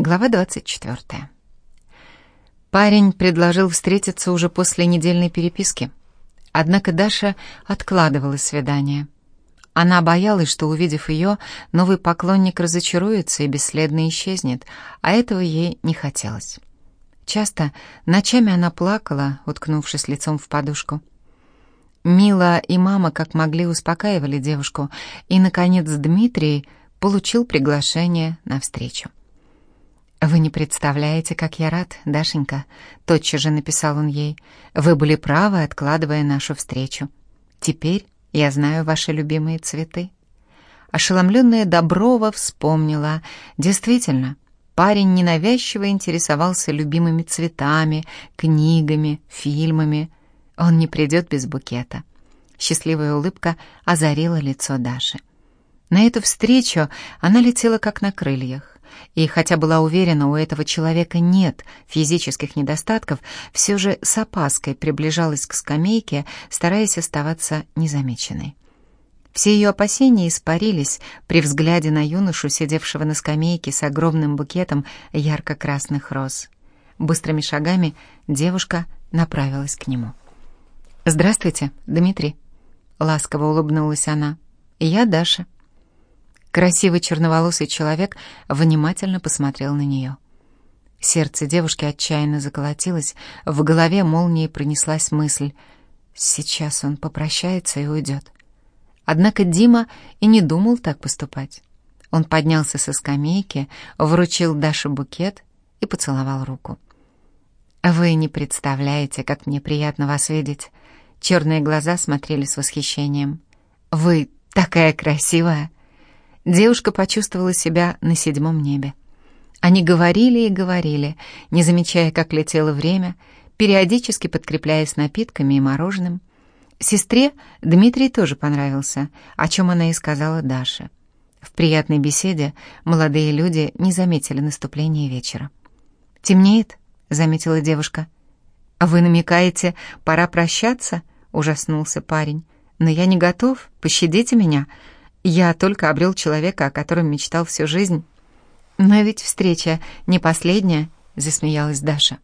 Глава 24. Парень предложил встретиться уже после недельной переписки. Однако Даша откладывала свидание. Она боялась, что, увидев ее, новый поклонник разочаруется и бесследно исчезнет, а этого ей не хотелось. Часто ночами она плакала, уткнувшись лицом в подушку. Мила и мама как могли успокаивали девушку, и, наконец, Дмитрий получил приглашение на встречу. «Вы не представляете, как я рад, Дашенька», — тотчас же написал он ей. «Вы были правы, откладывая нашу встречу. Теперь я знаю ваши любимые цветы». Ошеломленная Доброва вспомнила. Действительно, парень ненавязчиво интересовался любимыми цветами, книгами, фильмами. Он не придет без букета. Счастливая улыбка озарила лицо Даши. На эту встречу она летела как на крыльях. И хотя была уверена, у этого человека нет физических недостатков, все же с опаской приближалась к скамейке, стараясь оставаться незамеченной. Все ее опасения испарились при взгляде на юношу, сидевшего на скамейке с огромным букетом ярко-красных роз. Быстрыми шагами девушка направилась к нему. «Здравствуйте, Дмитрий», — ласково улыбнулась она. «Я Даша». Красивый черноволосый человек внимательно посмотрел на нее. Сердце девушки отчаянно заколотилось, в голове молнией пронеслась мысль «Сейчас он попрощается и уйдет». Однако Дима и не думал так поступать. Он поднялся со скамейки, вручил Даше букет и поцеловал руку. «Вы не представляете, как мне приятно вас видеть». Черные глаза смотрели с восхищением. «Вы такая красивая!» Девушка почувствовала себя на седьмом небе. Они говорили и говорили, не замечая, как летело время, периодически подкрепляясь напитками и мороженым. Сестре Дмитрий тоже понравился, о чем она и сказала Даше. В приятной беседе молодые люди не заметили наступления вечера. «Темнеет?» — заметила девушка. «А вы намекаете, пора прощаться?» — ужаснулся парень. «Но я не готов, пощадите меня», я только обрел человека, о котором мечтал всю жизнь. Но ведь встреча не последняя, засмеялась Даша.